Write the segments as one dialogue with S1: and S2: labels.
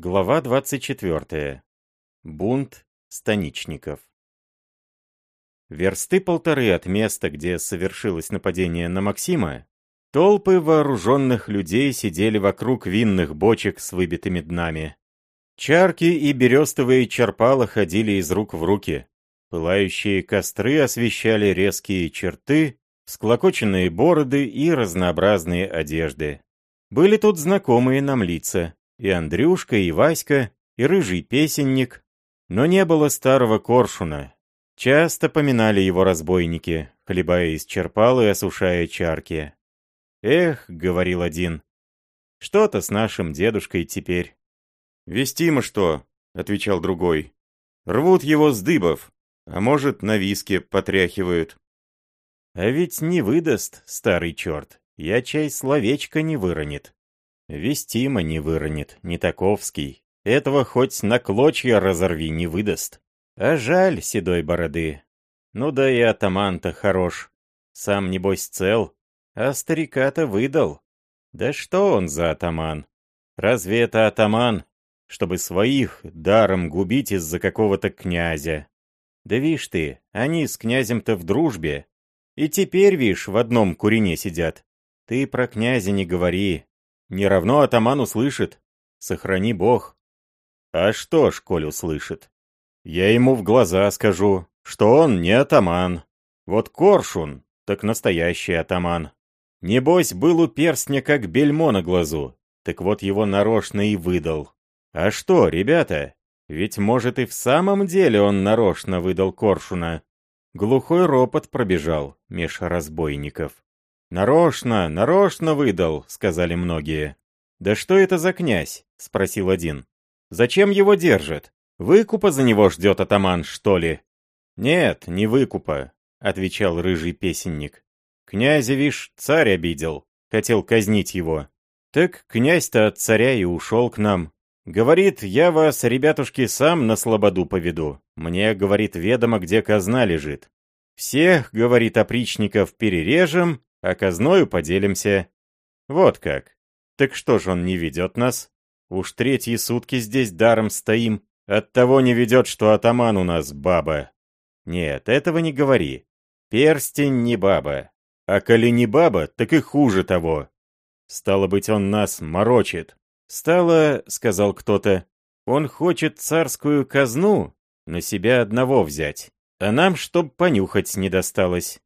S1: Глава 24. Бунт станичников. Версты полторы от места, где совершилось нападение на Максима, толпы вооруженных людей сидели вокруг винных бочек с выбитыми днами. Чарки и берестовые черпала ходили из рук в руки. Пылающие костры освещали резкие черты, склокоченные бороды и разнообразные одежды. Были тут знакомые нам лица. И Андрюшка, и Васька, и рыжий песенник. Но не было старого коршуна. Часто поминали его разбойники, хлебая из черпал и осушая чарки. «Эх», — говорил один, — «что-то с нашим дедушкой теперь». «Вестимо что», — отвечал другой. «Рвут его с дыбов, а может, на виске потряхивают». «А ведь не выдаст, старый черт, я чай словечко не выронит». Вестима не выронит, не таковский. Этого хоть на клочья разорви не выдаст. А жаль седой бороды. Ну да и атаман-то хорош. Сам, небось, цел. А старика-то выдал. Да что он за атаман? Разве это атаман, чтобы своих даром губить из-за какого-то князя? Да вишь ты, они с князем-то в дружбе. И теперь, вишь, в одном курине сидят. Ты про князя не говори, не равно атаман услышит. Сохрани бог. А что ж, коль услышит? Я ему в глаза скажу, что он не атаман. Вот коршун, так настоящий атаман. Небось, был у перстня как бельмо на глазу, так вот его нарочно и выдал. А что, ребята, ведь может и в самом деле он нарочно выдал коршуна. Глухой ропот пробежал меж разбойников. «Нарочно, нарочно выдал», — сказали многие. «Да что это за князь?» — спросил один. «Зачем его держат? Выкупа за него ждет атаман, что ли?» «Нет, не выкупа», — отвечал рыжий песенник. «Князя, вишь, царь обидел, хотел казнить его. Так князь-то от царя и ушел к нам. Говорит, я вас, ребятушки, сам на слободу поведу. Мне, говорит, ведомо, где казна лежит. Всех, говорит, опричников перережем, а казною поделимся. Вот как. Так что ж он не ведет нас? Уж третьи сутки здесь даром стоим. Оттого не ведет, что атаман у нас баба. Нет, этого не говори. Перстень не баба. А коли не баба, так и хуже того. Стало быть, он нас морочит. Стало, сказал кто-то, он хочет царскую казну на себя одного взять, а нам чтоб понюхать не досталось.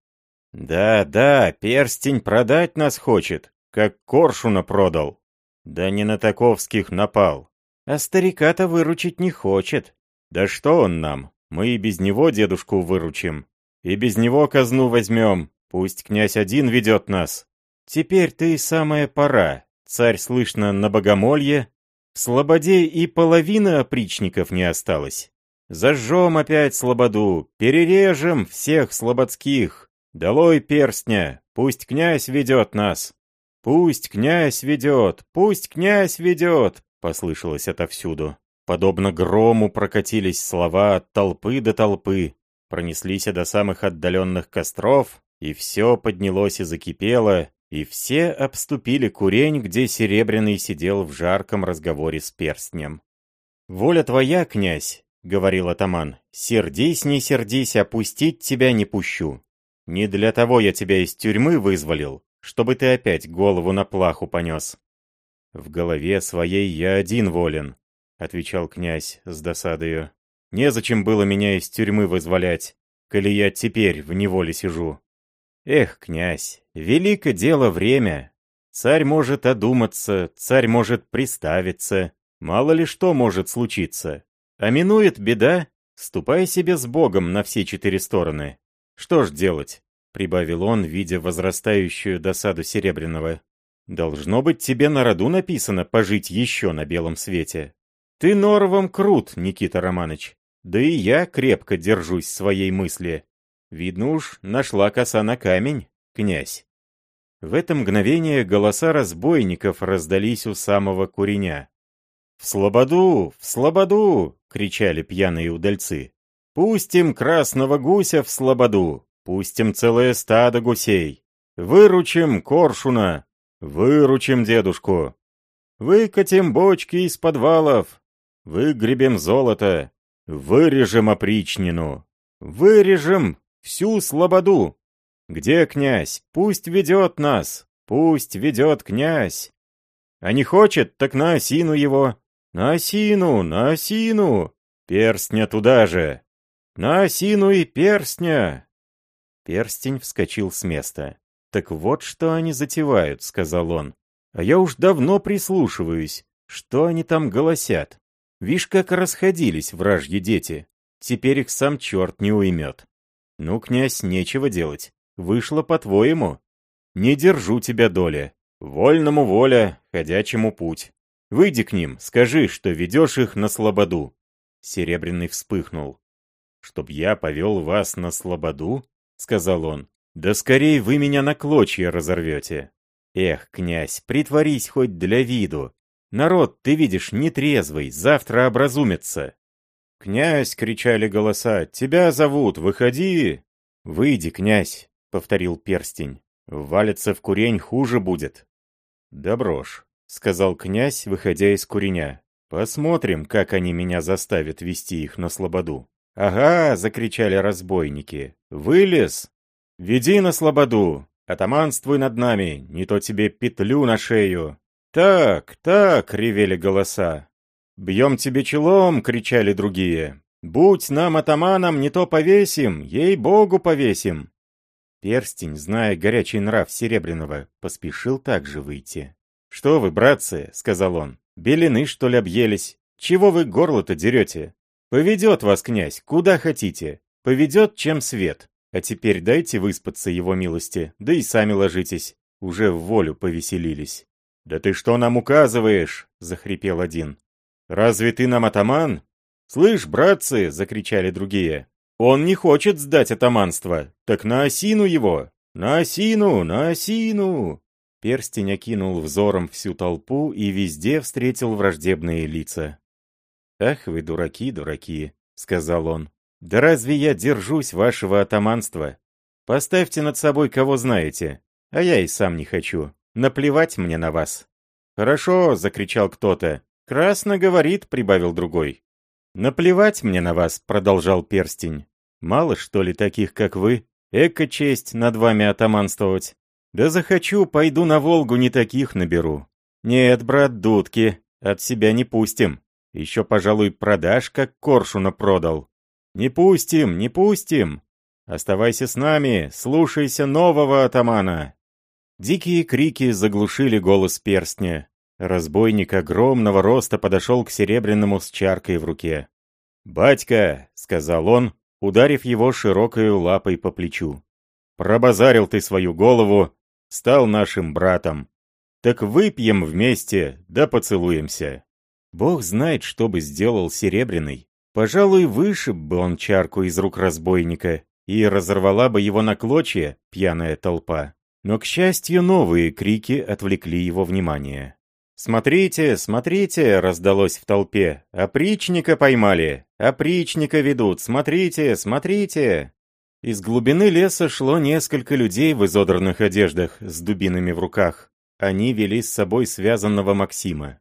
S1: «Да, да, перстень продать нас хочет, как коршуна продал. Да не на таковских напал. А старика-то выручить не хочет. Да что он нам, мы и без него дедушку выручим. И без него казну возьмем, пусть князь один ведет нас. Теперь ты самая пора, царь слышно на богомолье. В слободе и половина опричников не осталось. Зажжем опять слободу, перережем всех слободских, «Долой перстня! Пусть князь ведет нас!» «Пусть князь ведет! Пусть князь ведет!» Послышалось отовсюду. Подобно грому прокатились слова от толпы до толпы, пронеслись до самых отдаленных костров, и все поднялось и закипело, и все обступили курень, где Серебряный сидел в жарком разговоре с перстнем. «Воля твоя, князь!» — говорил атаман. «Сердись, не сердись, опустить тебя не пущу. Не для того я тебя из тюрьмы вызволил, чтобы ты опять голову на плаху понес. В голове своей я один волен, отвечал князь с досадою. Незачем было меня из тюрьмы вызволять, коли я теперь в неволе сижу. Эх, князь, велико дело время. Царь может одуматься, царь может приставиться. Мало ли что может случиться. А минует беда, ступай себе с Богом на все четыре стороны. «Что ж делать?» — прибавил он, видя возрастающую досаду Серебряного. «Должно быть, тебе на роду написано пожить еще на белом свете. Ты норовом крут, Никита Романович. Да и я крепко держусь своей мысли. Видно уж, нашла коса на камень, князь». В это мгновение голоса разбойников раздались у самого куреня. «В слободу! В слободу!» — кричали пьяные удальцы. Пустим красного гуся в слободу, пустим целое стадо гусей. Выручим коршуна, выручим дедушку. Выкатим бочки из подвалов, выгребем золото, вырежем опричнину, вырежем всю слободу. Где князь? Пусть ведет нас, пусть ведет князь. А не хочет, так на осину его. На осину, на осину. Перстня туда же. На осину и перстня. Перстень вскочил с места. «Так вот, что они затевают», — сказал он. «А я уж давно прислушиваюсь. Что они там голосят? Вишь, как расходились вражьи дети. Теперь их сам черт не уймет. Ну, князь, нечего делать. Вышло по-твоему. Не держу тебя, доля. Вольному воля, ходячему путь. Выйди к ним, скажи, что ведешь их на слободу. Серебряный вспыхнул. «Чтоб я повел вас на слободу?» — сказал он. «Да скорее вы меня на клочья разорвете!» «Эх, князь, притворись хоть для виду! Народ, ты видишь, нетрезвый, завтра образумится!» «Князь!» — кричали голоса. «Тебя зовут! Выходи!» «Выйди, князь!» — повторил перстень. «Валится в курень хуже будет!» «Да брошь!» — сказал князь, выходя из куреня. «Посмотрим, как они меня заставят вести их на слободу». «Ага!» — закричали разбойники. «Вылез! Веди на слободу! Атаманствуй над нами, не то тебе петлю на шею!» «Так, так!» — ревели голоса. «Бьем тебе челом!» — кричали другие. «Будь нам атаманом, не то повесим, ей-богу повесим!» Перстень, зная горячий нрав Серебряного, поспешил также выйти. «Что вы, братцы?» — сказал он. «Белины, что ли, объелись? Чего вы горло-то дерете? Поведет вас князь, куда хотите. Поведет, чем свет. А теперь дайте выспаться его милости, да и сами ложитесь. Уже в волю повеселились. «Да ты что нам указываешь?» — захрипел один. «Разве ты нам атаман?» «Слышь, братцы!» — закричали другие. «Он не хочет сдать атаманство. Так на осину его! На осину! На осину!» Перстень окинул взором всю толпу и везде встретил враждебные лица. «Ах вы дураки, дураки», — сказал он. «Да разве я держусь вашего атаманства? Поставьте над собой кого знаете, а я и сам не хочу. Наплевать мне на вас». «Хорошо», — закричал кто-то. «Красно говорит», — прибавил другой. «Наплевать мне на вас», — продолжал перстень. «Мало, что ли, таких, как вы? Эка честь над вами атаманствовать. Да захочу, пойду на Волгу, не таких наберу. Нет, брат, дудки, от себя не пустим. Еще, пожалуй, продашь, как коршуна продал. Не пустим, не пустим. Оставайся с нами, слушайся нового атамана. Дикие крики заглушили голос перстня. Разбойник огромного роста подошел к Серебряному с чаркой в руке. «Батька», — сказал он, ударив его широкой лапой по плечу. «Пробазарил ты свою голову, стал нашим братом. Так выпьем вместе, да поцелуемся». Бог знает, что бы сделал Серебряный. Пожалуй, вышиб бы он чарку из рук разбойника, и разорвала бы его на клочья пьяная толпа. Но, к счастью, новые крики отвлекли его внимание. «Смотрите, смотрите!» — раздалось в толпе. «Опричника поймали! Опричника ведут! Смотрите, смотрите!» Из глубины леса шло несколько людей в изодранных одеждах с дубинами в руках. Они вели с собой связанного Максима.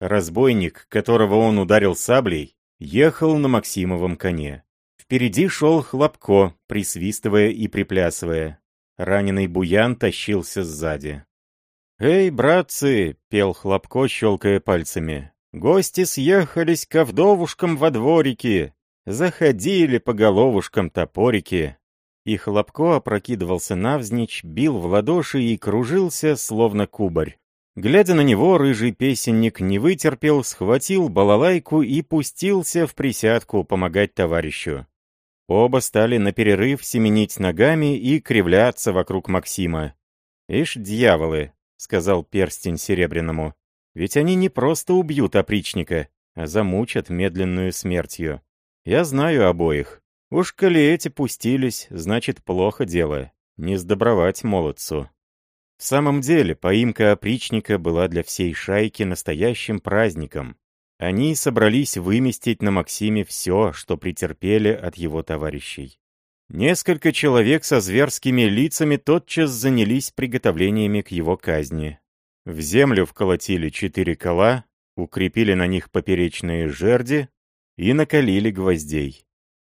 S1: Разбойник, которого он ударил саблей, ехал на Максимовом коне. Впереди шел Хлопко, присвистывая и приплясывая. Раненый Буян тащился сзади. «Эй, братцы!» — пел Хлопко, щелкая пальцами. «Гости съехались ко вдовушкам во дворике, заходили по головушкам топорики». И Хлопко опрокидывался навзничь, бил в ладоши и кружился, словно кубарь. Глядя на него, рыжий песенник не вытерпел, схватил балалайку и пустился в присядку помогать товарищу. Оба стали на перерыв семенить ногами и кривляться вокруг Максима. «Ишь, дьяволы!» — сказал перстень серебряному. «Ведь они не просто убьют опричника, а замучат медленную смертью. Я знаю обоих. Уж коли эти пустились, значит, плохо дело. Не сдобровать молодцу». В самом деле, поимка опричника была для всей шайки настоящим праздником. Они собрались выместить на Максиме все, что претерпели от его товарищей. Несколько человек со зверскими лицами тотчас занялись приготовлениями к его казни. В землю вколотили четыре кола, укрепили на них поперечные жерди и накалили гвоздей.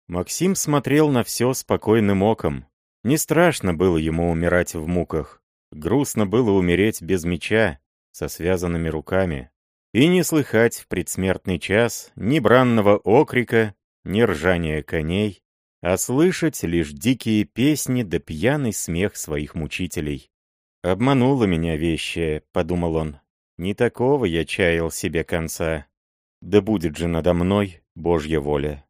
S1: Максим смотрел на все спокойным оком. Не страшно было ему умирать в муках. Грустно было умереть без меча, со связанными руками. И не слыхать в предсмертный час ни бранного окрика, ни ржания коней, а слышать лишь дикие песни да пьяный смех своих мучителей. «Обманула меня вещая», — подумал он. «Не такого я чаял себе конца. Да будет же надо мной Божья воля».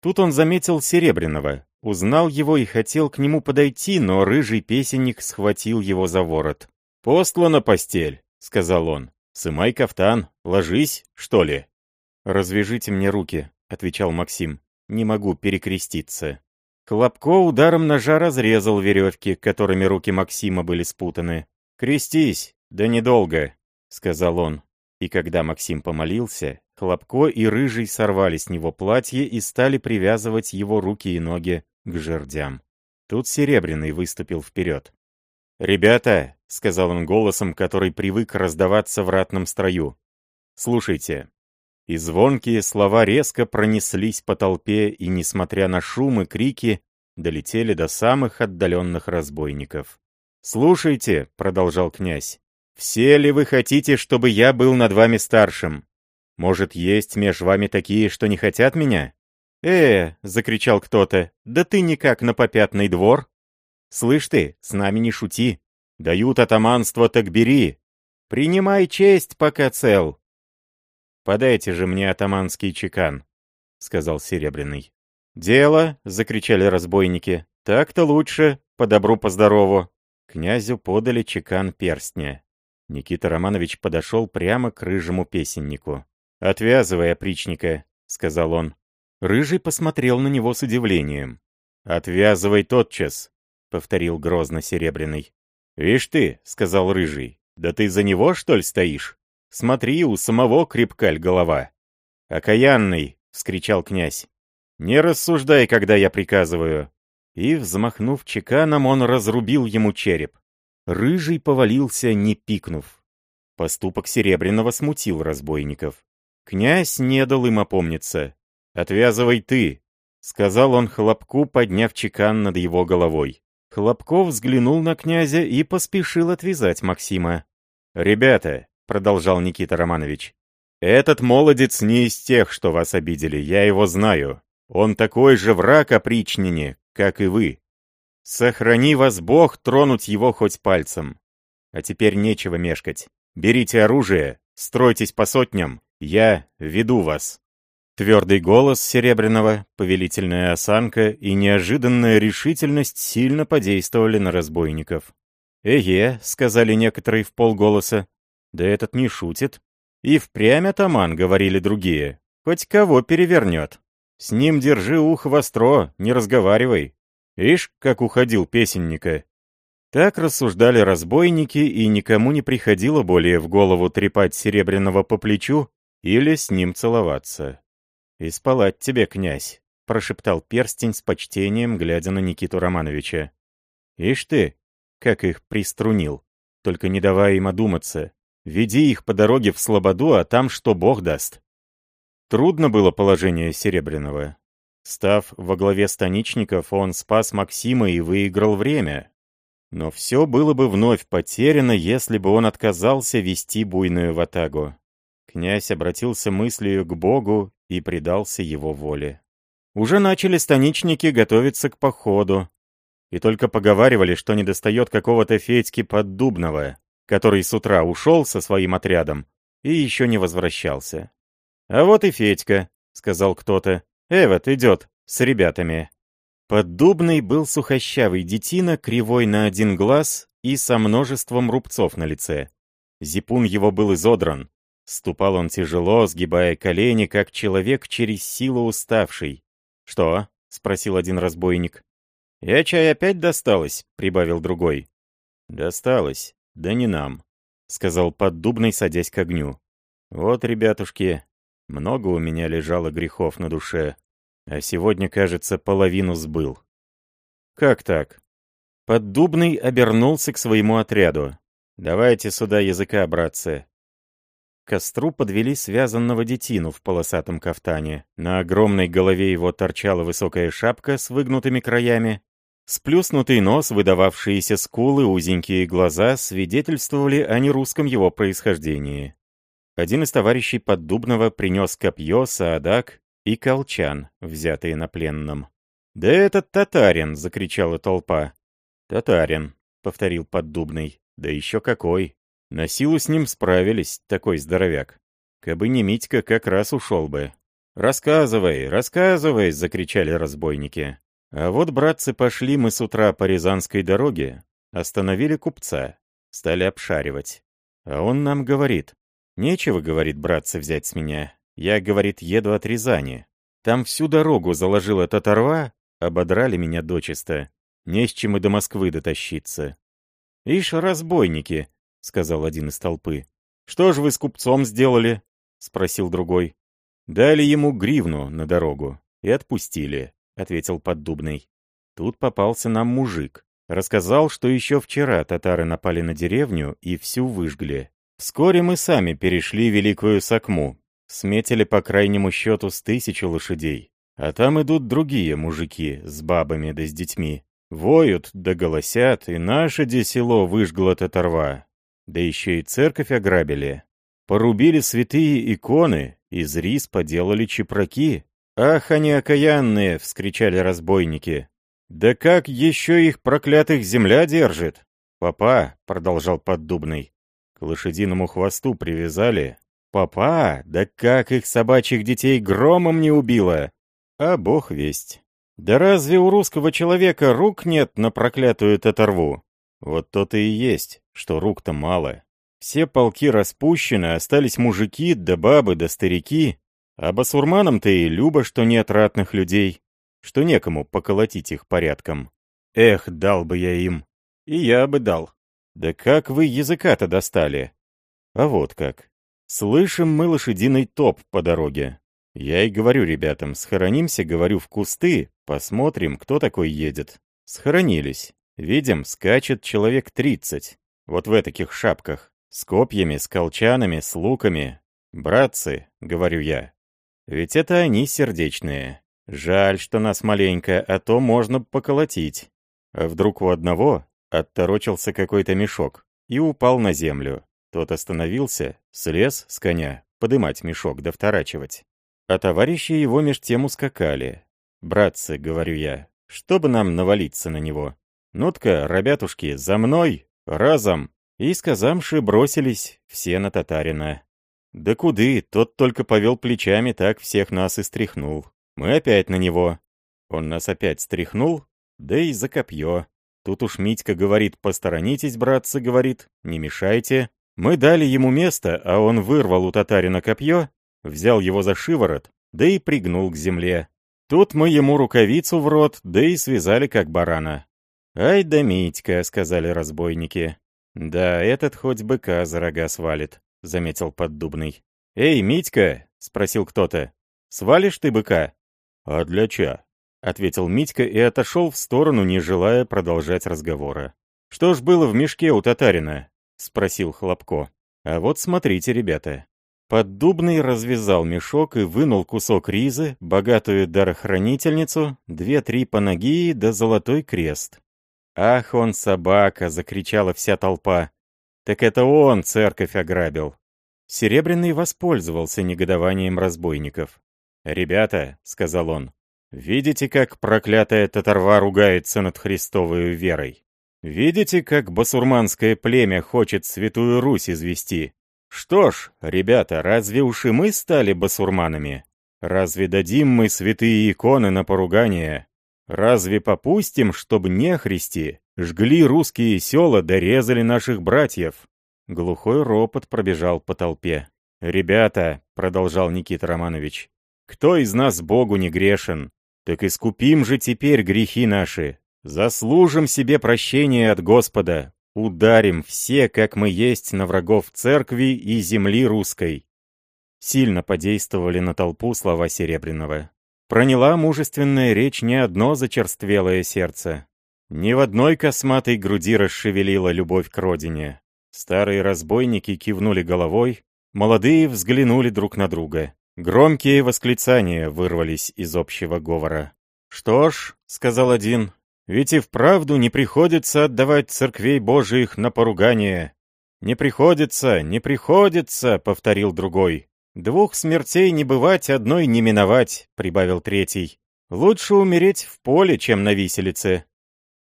S1: Тут он заметил Серебряного, узнал его и хотел к нему подойти, но рыжий песенник схватил его за ворот. «Постлана постель», — сказал он. «Сымай кафтан, ложись, что ли?» «Развяжите мне руки», — отвечал Максим. «Не могу перекреститься». Хлопко ударом ножа разрезал веревки, которыми руки Максима были спутаны. «Крестись, да недолго», — сказал он. И когда Максим помолился, Хлопко и Рыжий сорвали с него платье и стали привязывать его руки и ноги к жердям. Тут Серебряный выступил вперед. «Ребята», — сказал он голосом, который привык раздаваться в ратном строю, — «слушайте, и звонкие слова резко пронеслись по толпе и, несмотря на шум и крики, долетели до самых отдаленных разбойников. «Слушайте», — продолжал князь, — «все ли вы хотите, чтобы я был над вами старшим? Может, есть меж вами такие, что не хотят меня?» «Э!» — закричал кто-то. «Да ты никак на попятный двор!» «Слышь ты, с нами не шути! Дают атаманство, так бери! Принимай честь, пока цел!» «Подайте же мне атаманский чекан», — сказал Серебряный. «Дело!» — закричали разбойники. «Так-то лучше, по добру, по здорову». Князю подали чекан перстня. Никита Романович подошел прямо к рыжему песеннику. «Отвязывай опричника», — сказал он. Рыжий посмотрел на него с удивлением. «Отвязывай тотчас», — повторил грозно Серебряный. «Вишь ты», — сказал Рыжий, — «да ты за него, что ли, стоишь?» Смотри, у самого крепкаль голова. «Окаянный!» — вскричал князь. «Не рассуждай, когда я приказываю!» И, взмахнув чеканом, он разрубил ему череп. Рыжий повалился, не пикнув. Поступок Серебряного смутил разбойников. Князь не дал им опомниться. «Отвязывай ты!» — сказал он Хлопку, подняв чекан над его головой. Хлопков взглянул на князя и поспешил отвязать Максима. «Ребята, продолжал Никита Романович. «Этот молодец не из тех, что вас обидели, я его знаю. Он такой же враг опричнине, как и вы. Сохрани вас Бог тронуть его хоть пальцем. А теперь нечего мешкать. Берите оружие, стройтесь по сотням, я веду вас». Твердый голос Серебряного, повелительная осанка и неожиданная решительность сильно подействовали на разбойников. «Эге», — сказали некоторые в полголоса, да этот не шутит. И впрямь атаман, говорили другие. Хоть кого перевернет. С ним держи ухо востро, не разговаривай. Ишь, как уходил песенника. Так рассуждали разбойники, и никому не приходило более в голову трепать Серебряного по плечу или с ним целоваться. «И тебе, князь», — прошептал перстень с почтением, глядя на Никиту Романовича. «Ишь ты, как их приструнил, только не давай им одуматься. Веди их по дороге в Слободу, а там что Бог даст. Трудно было положение Серебряного. Став во главе станичников, он спас Максима и выиграл время. Но все было бы вновь потеряно, если бы он отказался вести буйную ватагу. Князь обратился мыслью к Богу и предался его воле. Уже начали станичники готовиться к походу, и только поговаривали, что недостает какого-то Федьки Поддубного который с утра ушел со своим отрядом и еще не возвращался. «А вот и Федька», — сказал кто-то. «Эвот идет с ребятами». Поддубный был сухощавый детина, кривой на один глаз и со множеством рубцов на лице. Зипун его был изодран. Ступал он тяжело, сгибая колени, как человек через силу уставший. «Что?» — спросил один разбойник. «Я чай опять досталось?» — прибавил другой. «Досталось. «Да не нам», — сказал поддубный, садясь к огню. «Вот, ребятушки, много у меня лежало грехов на душе, а сегодня, кажется, половину сбыл». «Как так?» Поддубный обернулся к своему отряду. «Давайте сюда языка, братцы». Костру подвели связанного детину в полосатом кафтане. На огромной голове его торчала высокая шапка с выгнутыми краями. Сплюснутый нос, выдававшиеся скулы, узенькие глаза свидетельствовали о нерусском его происхождении. Один из товарищей Поддубного принес копье, саадак и колчан, взятые на пленном. «Да этот татарин!» — закричала толпа. «Татарин», — повторил Поддубный. «Да еще какой! На силу с ним справились, такой здоровяк. Кабы не Митька, как раз ушел бы». «Рассказывай, рассказывай!» — закричали разбойники. А вот, братцы, пошли мы с утра по Рязанской дороге, остановили купца, стали обшаривать. А он нам говорит, «Нечего, — говорит, — братцы, взять с меня. Я, — говорит, — еду от Рязани. Там всю дорогу заложила татарва, ободрали меня дочисто. Не с чем и до Москвы дотащиться. «Ишь, разбойники!» — сказал один из толпы. «Что ж вы с купцом сделали?» — спросил другой. «Дали ему гривну на дорогу и отпустили», — ответил Поддубный. Тут попался нам мужик. Рассказал, что еще вчера татары напали на деревню и всю выжгли. Вскоре мы сами перешли Великую Сакму. Сметили по крайнему счету с тысячи лошадей. А там идут другие мужики с бабами да с детьми. Воют да голосят, и наше де село выжгло татарва. Да еще и церковь ограбили. Порубили святые иконы, из рис поделали чепраки. «Ах, они окаянные!» — вскричали разбойники. «Да как еще их проклятых земля держит?» «Папа», — продолжал Поддубный, — «к лошадиному хвосту привязали». «Папа, да как их собачьих детей громом не убило!» «А бог весть». Да разве у русского человека рук нет на проклятую татарву? Вот то-то и есть, что рук-то мало. Все полки распущены, остались мужики, да бабы, да старики. А басурманам-то и любо, что нет ратных людей, что некому поколотить их порядком. Эх, дал бы я им. И я бы дал. Да как вы языка-то достали? А вот как. Слышим мы лошадиный топ по дороге. Я и говорю ребятам, схоронимся, говорю, в кусты, посмотрим, кто такой едет. Схоронились. Видим, скачет человек тридцать. Вот в таких шапках. С копьями, с колчанами, с луками. Братцы, говорю я. Ведь это они сердечные. Жаль, что нас маленько, а то можно поколотить. А вдруг у одного отторочился какой-то мешок и упал на землю. Тот остановился, слез с коня, подымать мешок да вторачивать. А товарищи его меж тем ускакали. «Братцы», — говорю я, — «чтобы нам навалиться на него?» «Ну-тка, ребятушки, за мной! Разом!» И сказамши бросились все на татарина. Да куды, тот только повел плечами, так всех нас и стряхнул. Мы опять на него. Он нас опять стряхнул, да и за копье. Тут уж Митька говорит, посторонитесь, братцы, говорит, не мешайте. Мы дали ему место, а он вырвал у татарина копье взял его за шиворот, да и пригнул к земле. Тут мы ему рукавицу в рот, да и связали как барана. «Ай да Митька», — сказали разбойники. «Да, этот хоть быка за рога свалит», — заметил Поддубный. «Эй, Митька!» — спросил кто-то. «Свалишь ты быка?» «А для ча?» — ответил Митька и отошел в сторону, не желая продолжать разговора. «Что ж было в мешке у татарина?» — спросил Хлопко. «А вот смотрите, ребята, Поддубный развязал мешок и вынул кусок ризы, богатую дарохранительницу, две-три панагии да золотой крест. «Ах, он собака!» — закричала вся толпа. «Так это он церковь ограбил!» Серебряный воспользовался негодованием разбойников. «Ребята», — сказал он, — «видите, как проклятая татарва ругается над Христовой верой? Видите, как басурманское племя хочет Святую Русь извести? Что ж, ребята, разве уж и мы стали басурманами? Разве дадим мы святые иконы на поругание? Разве попустим, чтобы нехристи жгли русские села да резали наших братьев? Глухой ропот пробежал по толпе. «Ребята», — продолжал Никита Романович, — «кто из нас Богу не грешен? Так искупим же теперь грехи наши, заслужим себе прощения от Господа, Ударим все, как мы есть, на врагов церкви и земли русской. Сильно подействовали на толпу слова Серебряного. Проняла мужественная речь не одно зачерствелое сердце. Ни в одной косматой груди расшевелила любовь к родине. Старые разбойники кивнули головой, Молодые взглянули друг на друга. Громкие восклицания вырвались из общего говора. «Что ж», — сказал один, — «ведь и вправду не приходится отдавать церквей Божиих на поругание». «Не приходится, не приходится», — повторил другой. «Двух смертей не бывать, одной не миновать», — прибавил третий. «Лучше умереть в поле, чем на виселице».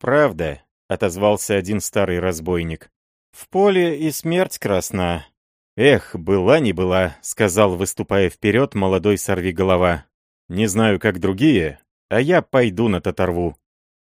S1: «Правда», — отозвался один старый разбойник. «В поле и смерть красна». «Эх, была не была», — сказал, выступая вперед, молодой сорвиголова. «Не знаю, как другие, а я пойду на татарву».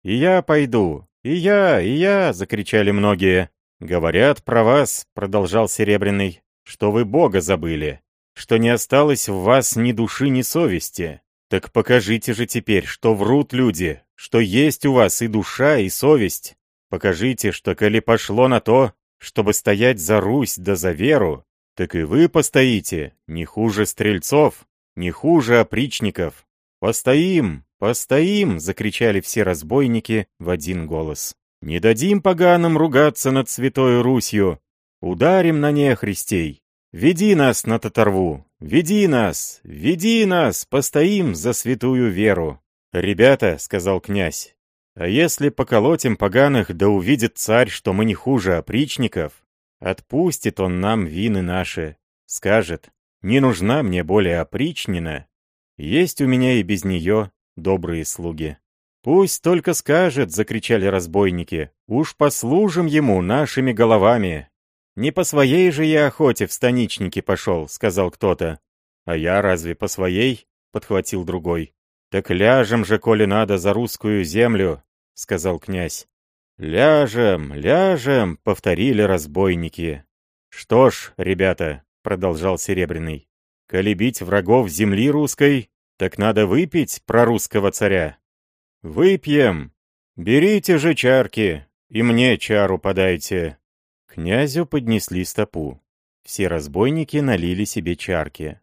S1: «И я пойду, и я, и я!» — закричали многие. «Говорят про вас», — продолжал Серебряный, — «что вы Бога забыли, что не осталось в вас ни души, ни совести. Так покажите же теперь, что врут люди, что есть у вас и душа, и совесть. Покажите, что коли пошло на то, чтобы стоять за Русь да за веру, так и вы постоите, не хуже стрельцов, не хуже опричников. Постоим, постоим, закричали все разбойники в один голос. Не дадим поганым ругаться над святой Русью, ударим на нехристей. Веди нас на татарву, веди нас, веди нас, постоим за святую веру. «Ребята», — сказал князь, — «а если поколотим поганых, да увидит царь, что мы не хуже опричников, Отпустит он нам вины наши. Скажет, не нужна мне более опричнина. Есть у меня и без нее добрые слуги. «Пусть только скажет!» — закричали разбойники. «Уж послужим ему нашими головами!» «Не по своей же я охоте в станичники пошел», — сказал кто-то. «А я разве по своей?» — подхватил другой. «Так ляжем же, коли надо, за русскую землю», — сказал князь. «Ляжем, ляжем!» — повторили разбойники. «Что ж, ребята», — продолжал Серебряный, — «коли бить врагов земли русской, так надо выпить про русского царя». «Выпьем! Берите же чарки, и мне чару подайте!» Князю поднесли стопу. Все разбойники налили себе чарки.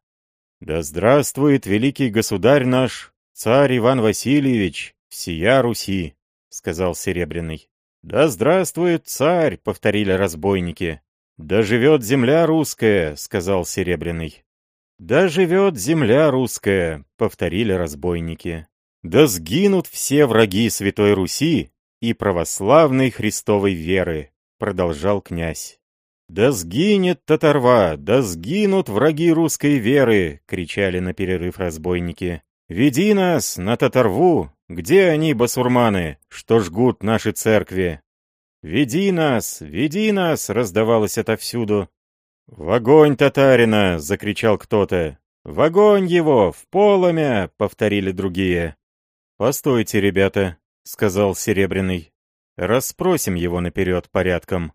S1: «Да здравствует великий государь наш, царь Иван Васильевич, всея Руси!» — сказал Серебряный. «Да здравствует царь!» — повторили разбойники. «Да живет земля русская!» — сказал Серебряный. «Да живет земля русская!» — повторили разбойники. «Да сгинут все враги Святой Руси и православной Христовой веры!» — продолжал князь. «Да сгинет татарва! Да сгинут враги русской веры!» — кричали на перерыв разбойники. «Веди нас на татарву! Где они, басурманы, что жгут наши церкви?» «Веди нас! Веди нас!» — раздавалось отовсюду. «В огонь татарина!» — закричал кто-то. «В огонь его! В поломя!» — повторили другие. «Постойте, ребята!» — сказал Серебряный. «Расспросим его наперед порядком».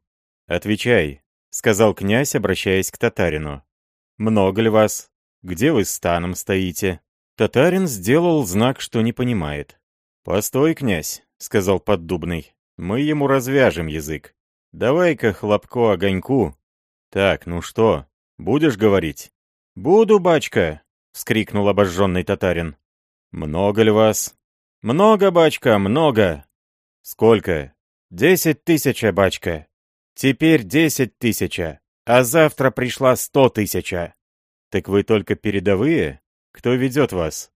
S1: «Отвечай», — сказал князь, обращаясь к татарину. «Много ли вас? Где вы станом стоите?» Татарин сделал знак, что не понимает. «Постой, князь», — сказал Поддубный. «Мы ему развяжем язык. Давай-ка хлопко огоньку». «Так, ну что, будешь говорить?» «Буду, бачка», — вскрикнул обожженный татарин. «Много ли вас?» «Много, бачка, много». «Сколько?» «Десять тысяч, бачка». «Теперь десять тысяч, а завтра пришла сто тысяч». «Так вы только передовые? Кто ведет вас?»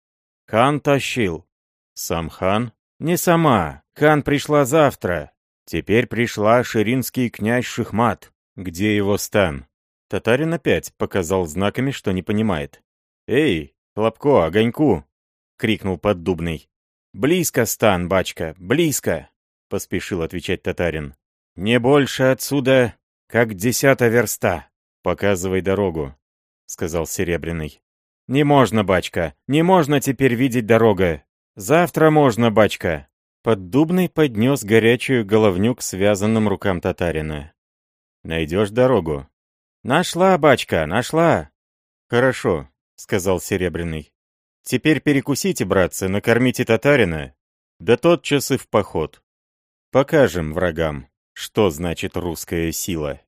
S1: «Хан тащил». Сам хан? Не сама. Хан пришла завтра. Теперь пришла ширинский князь Шихмат. Где его стан? Татарин опять показал знаками, что не понимает. «Эй, Хлопко, огоньку!» — крикнул поддубный. «Близко стан, бачка, близко!» — поспешил отвечать татарин. «Не больше отсюда, как десята верста. Показывай дорогу», — сказал Серебряный. «Не можно, бачка, не можно теперь видеть дорога. «Завтра можно, бачка!» Поддубный поднес горячую головню к связанным рукам татарина. «Найдешь дорогу?» «Нашла, бачка, нашла!» «Хорошо», — сказал Серебряный. «Теперь перекусите, братцы, накормите татарина, да тотчас и в поход. Покажем врагам, что значит русская сила».